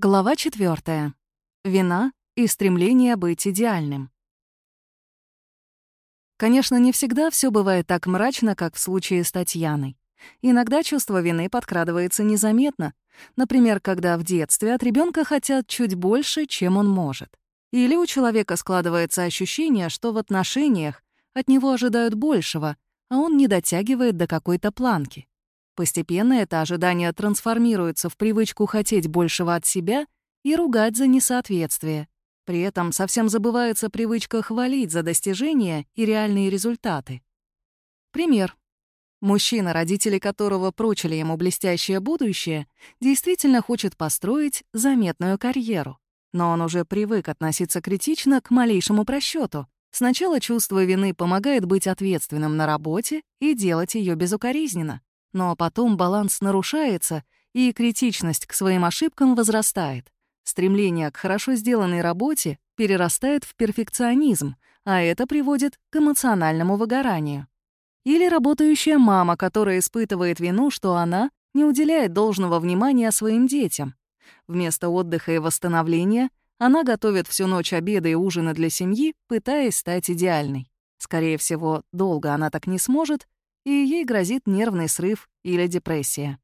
Глава 4. Вина и стремление быть идеальным. Конечно, не всегда все бывает так мрачно, как в случае с Татьяной. Иногда чувство вины подкрадывается незаметно. Например, когда в детстве от ребенка хотят чуть больше, чем он может. Или у человека складывается ощущение, что в отношениях от него ожидают большего, а он не дотягивает до какой-то планки. Постепенно это ожидание трансформируется в привычку хотеть большего от себя и ругать за несоответствие. При этом совсем забывается привычка хвалить за достижения и реальные результаты. Пример. Мужчина, родители которого прочили ему блестящее будущее, действительно хочет построить заметную карьеру. Но он уже привык относиться критично к малейшему просчету. Сначала чувство вины помогает быть ответственным на работе и делать ее безукоризненно. Но потом баланс нарушается, и критичность к своим ошибкам возрастает. Стремление к хорошо сделанной работе перерастает в перфекционизм, а это приводит к эмоциональному выгоранию. Или работающая мама, которая испытывает вину, что она не уделяет должного внимания своим детям. Вместо отдыха и восстановления она готовит всю ночь обеды и ужины для семьи, пытаясь стать идеальной. Скорее всего, долго она так не сможет, и ей грозит нервный срыв или депрессия.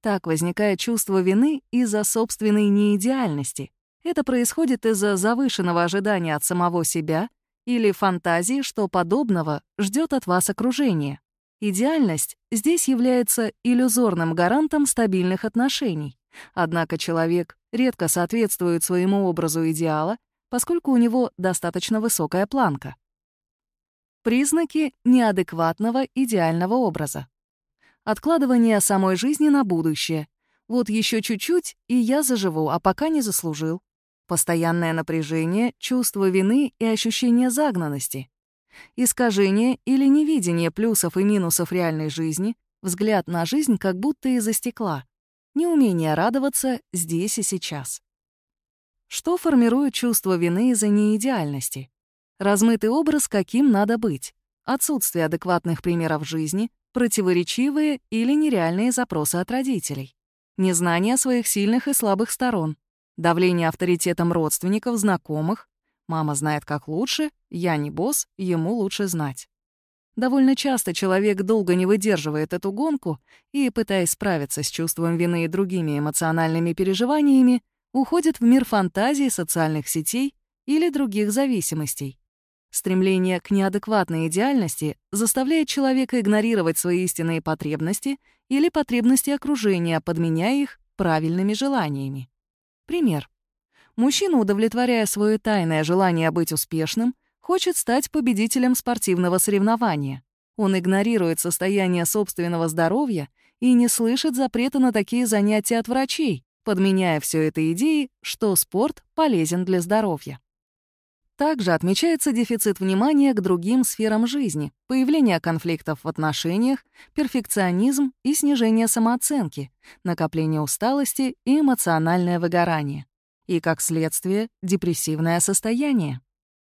Так возникает чувство вины из-за собственной неидеальности. Это происходит из-за завышенного ожидания от самого себя или фантазии, что подобного ждет от вас окружение. Идеальность здесь является иллюзорным гарантом стабильных отношений. Однако человек редко соответствует своему образу идеала, поскольку у него достаточно высокая планка. Признаки неадекватного идеального образа. Откладывание самой жизни на будущее. Вот еще чуть-чуть, и я заживу, а пока не заслужил. Постоянное напряжение, чувство вины и ощущение загнанности. Искажение или невидение плюсов и минусов реальной жизни, взгляд на жизнь как будто из-за стекла. Неумение радоваться здесь и сейчас. Что формирует чувство вины из-за неидеальности? Размытый образ, каким надо быть. Отсутствие адекватных примеров жизни, противоречивые или нереальные запросы от родителей. Незнание своих сильных и слабых сторон. Давление авторитетом родственников, знакомых. Мама знает как лучше, я не босс, ему лучше знать. Довольно часто человек долго не выдерживает эту гонку и, пытаясь справиться с чувством вины и другими эмоциональными переживаниями, уходит в мир фантазий, социальных сетей или других зависимостей. Стремление к неадекватной идеальности заставляет человека игнорировать свои истинные потребности или потребности окружения, подменяя их правильными желаниями. Пример. Мужчина, удовлетворяя свое тайное желание быть успешным, хочет стать победителем спортивного соревнования. Он игнорирует состояние собственного здоровья и не слышит запрета на такие занятия от врачей, подменяя все это идеей, что спорт полезен для здоровья. Также отмечается дефицит внимания к другим сферам жизни, появление конфликтов в отношениях, перфекционизм и снижение самооценки, накопление усталости и эмоциональное выгорание. И, как следствие, депрессивное состояние.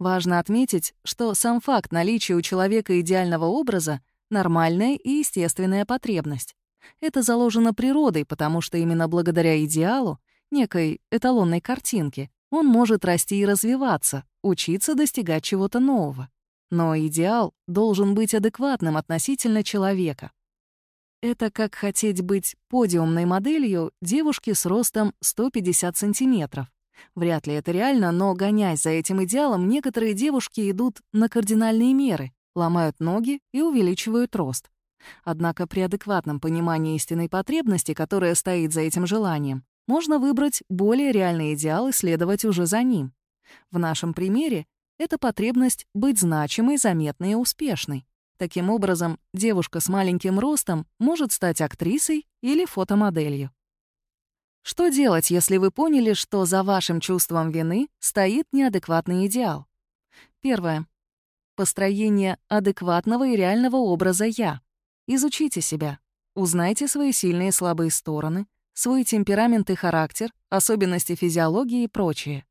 Важно отметить, что сам факт наличия у человека идеального образа — нормальная и естественная потребность. Это заложено природой, потому что именно благодаря идеалу, некой эталонной картинке, он может расти и развиваться, учиться достигать чего-то нового. Но идеал должен быть адекватным относительно человека. Это как хотеть быть подиумной моделью девушки с ростом 150 сантиметров. Вряд ли это реально, но, гоняясь за этим идеалом, некоторые девушки идут на кардинальные меры, ломают ноги и увеличивают рост. Однако при адекватном понимании истинной потребности, которая стоит за этим желанием, можно выбрать более реальный идеал и следовать уже за ним. В нашем примере это потребность быть значимой, заметной и успешной. Таким образом, девушка с маленьким ростом может стать актрисой или фотомоделью. Что делать, если вы поняли, что за вашим чувством вины стоит неадекватный идеал? Первое. Построение адекватного и реального образа «я». Изучите себя. Узнайте свои сильные и слабые стороны, свой темперамент и характер, особенности физиологии и прочее.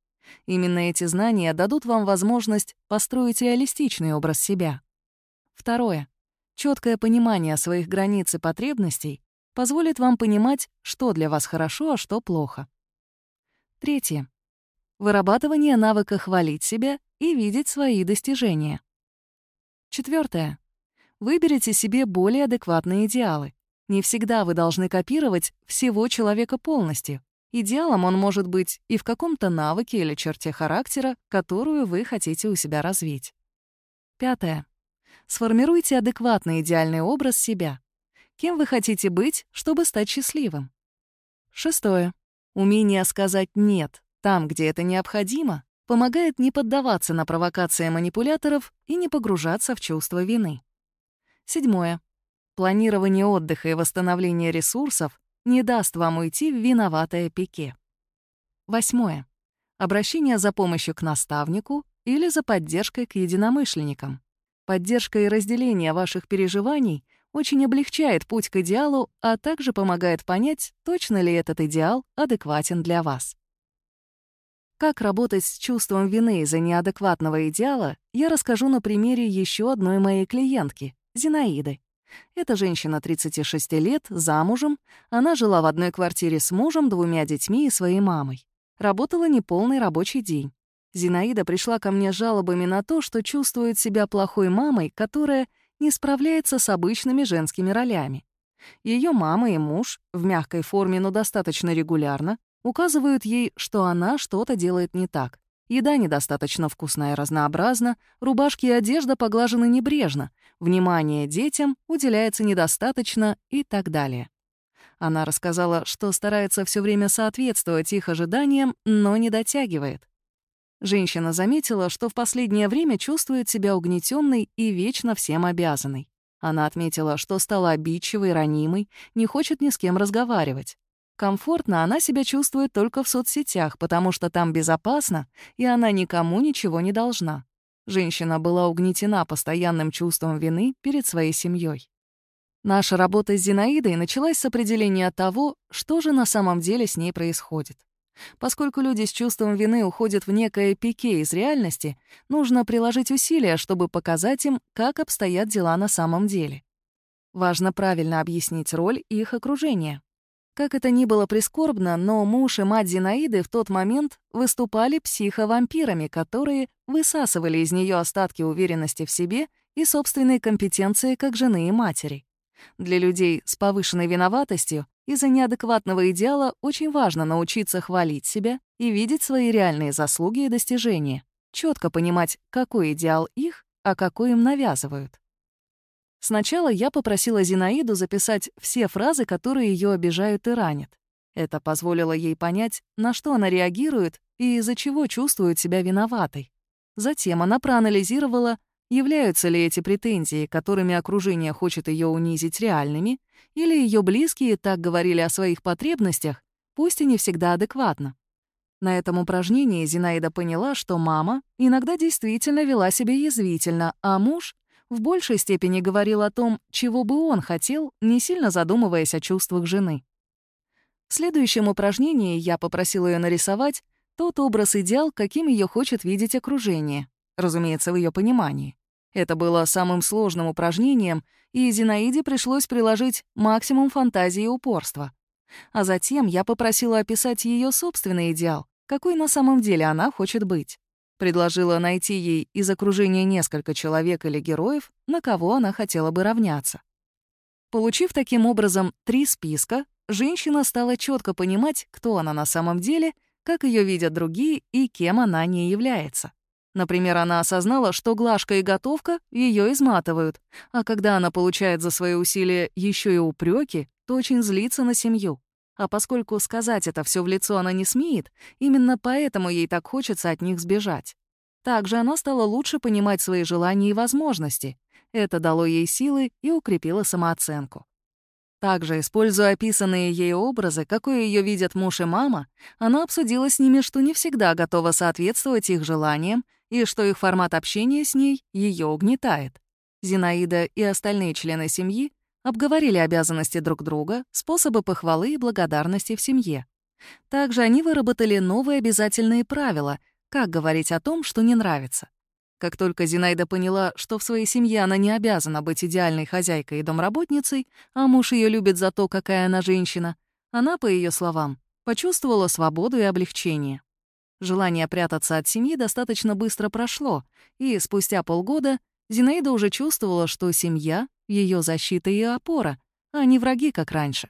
Именно эти знания дадут вам возможность построить реалистичный образ себя. Второе. Четкое понимание своих границ и потребностей позволит вам понимать, что для вас хорошо, а что плохо. Третье. Вырабатывание навыка хвалить себя и видеть свои достижения. Четвертое. Выберите себе более адекватные идеалы. Не всегда вы должны копировать всего человека полностью. Идеалом он может быть и в каком-то навыке или черте характера, которую вы хотите у себя развить. Пятое. Сформируйте адекватный идеальный образ себя. Кем вы хотите быть, чтобы стать счастливым? Шестое. Умение сказать «нет» там, где это необходимо, помогает не поддаваться на провокации манипуляторов и не погружаться в чувство вины. Седьмое. Планирование отдыха и восстановление ресурсов не даст вам уйти в виноватое пике. Восьмое. Обращение за помощью к наставнику или за поддержкой к единомышленникам. Поддержка и разделение ваших переживаний очень облегчает путь к идеалу, а также помогает понять, точно ли этот идеал адекватен для вас. Как работать с чувством вины из-за неадекватного идеала, я расскажу на примере еще одной моей клиентки, Зинаиды. Эта женщина 36 лет, замужем. Она жила в одной квартире с мужем, двумя детьми и своей мамой. Работала неполный рабочий день. Зинаида пришла ко мне с жалобами на то, что чувствует себя плохой мамой, которая не справляется с обычными женскими ролями. Ее мама и муж, в мягкой форме, но достаточно регулярно, указывают ей, что она что-то делает не так. Еда недостаточно вкусная и разнообразна, рубашки и одежда поглажены небрежно, внимание детям уделяется недостаточно и так далее. Она рассказала, что старается все время соответствовать их ожиданиям, но не дотягивает. Женщина заметила, что в последнее время чувствует себя угнетенной и вечно всем обязанной. Она отметила, что стала обидчивой, ранимой, не хочет ни с кем разговаривать. Комфортно она себя чувствует только в соцсетях, потому что там безопасно, и она никому ничего не должна. Женщина была угнетена постоянным чувством вины перед своей семьей. Наша работа с Зинаидой началась с определения того, что же на самом деле с ней происходит. Поскольку люди с чувством вины уходят в некое пике из реальности, нужно приложить усилия, чтобы показать им, как обстоят дела на самом деле. Важно правильно объяснить роль их окружения. Как это ни было прискорбно, но муж и мать Зинаиды в тот момент выступали психовампирами, которые высасывали из нее остатки уверенности в себе и собственной компетенции как жены и матери. Для людей с повышенной виноватостью из-за неадекватного идеала очень важно научиться хвалить себя и видеть свои реальные заслуги и достижения, четко понимать, какой идеал их, а какой им навязывают. Сначала я попросила Зинаиду записать все фразы, которые ее обижают и ранят. Это позволило ей понять, на что она реагирует и из-за чего чувствует себя виноватой. Затем она проанализировала, являются ли эти претензии, которыми окружение хочет ее унизить, реальными, или ее близкие так говорили о своих потребностях, пусть и не всегда адекватно. На этом упражнении Зинаида поняла, что мама иногда действительно вела себя язвительно, а муж в большей степени говорил о том, чего бы он хотел, не сильно задумываясь о чувствах жены. В следующем упражнении я попросила ее нарисовать тот образ-идеал, каким ее хочет видеть окружение, разумеется, в ее понимании. Это было самым сложным упражнением, и Зинаиде пришлось приложить максимум фантазии и упорства. А затем я попросила описать ее собственный идеал, какой на самом деле она хочет быть. Предложила найти ей из окружения несколько человек или героев, на кого она хотела бы равняться. Получив таким образом три списка, женщина стала четко понимать, кто она на самом деле, как ее видят другие и кем она не является. Например, она осознала, что глажка и готовка ее изматывают, а когда она получает за свои усилия еще и упреки, то очень злится на семью. А поскольку сказать это все в лицо она не смеет, именно поэтому ей так хочется от них сбежать. Также она стала лучше понимать свои желания и возможности. Это дало ей силы и укрепило самооценку. Также, используя описанные ей образы, какой ее видят муж и мама, она обсудила с ними, что не всегда готова соответствовать их желаниям и что их формат общения с ней ее угнетает. Зинаида и остальные члены семьи обговорили обязанности друг друга, способы похвалы и благодарности в семье. Также они выработали новые обязательные правила, как говорить о том, что не нравится. Как только Зинаида поняла, что в своей семье она не обязана быть идеальной хозяйкой и домработницей, а муж ее любит за то, какая она женщина, она, по ее словам, Почувствовала свободу и облегчение. Желание прятаться от семьи достаточно быстро прошло, и спустя полгода Зинаида уже чувствовала, что семья — ее защита и опора, а не враги, как раньше.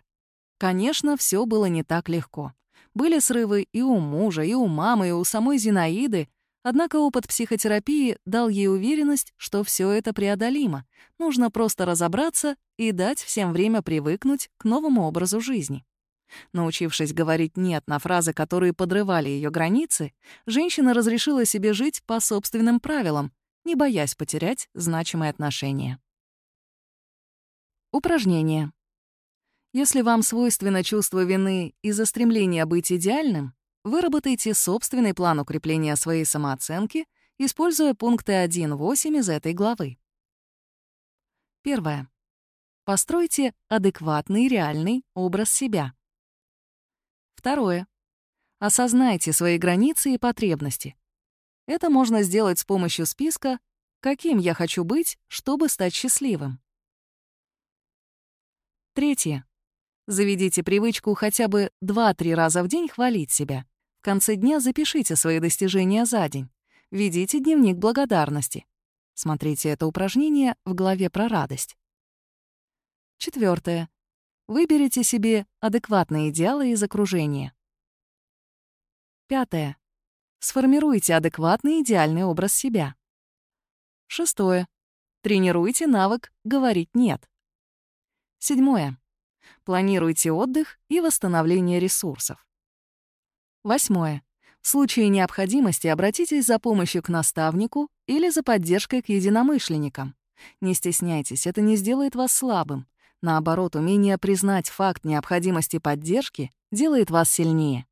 Конечно, все было не так легко. Были срывы и у мужа, и у мамы, и у самой Зинаиды, однако опыт психотерапии дал ей уверенность, что все это преодолимо. Нужно просто разобраться и дать всем время привыкнуть к новому образу жизни. Научившись говорить «нет» на фразы, которые подрывали ее границы, женщина разрешила себе жить по собственным правилам, не боясь потерять значимые отношения. Упражнение. Если вам свойственно чувство вины из-за стремления быть идеальным, выработайте собственный план укрепления своей самооценки, используя пункты 1.8 из этой главы. Первое. Постройте адекватный реальный образ себя. Второе. Осознайте свои границы и потребности. Это можно сделать с помощью списка «Каким я хочу быть, чтобы стать счастливым?». Третье. Заведите привычку хотя бы 2-3 раза в день хвалить себя. В конце дня запишите свои достижения за день. Ведите дневник благодарности. Смотрите это упражнение в главе про радость. Четвертое. Выберите себе адекватные идеалы из окружения. Пятое. Сформируйте адекватный идеальный образ себя. Шестое. Тренируйте навык говорить «нет». Седьмое. Планируйте отдых и восстановление ресурсов. Восьмое. В случае необходимости обратитесь за помощью к наставнику или за поддержкой к единомышленникам. Не стесняйтесь, это не сделает вас слабым. Наоборот, умение признать факт необходимости поддержки делает вас сильнее.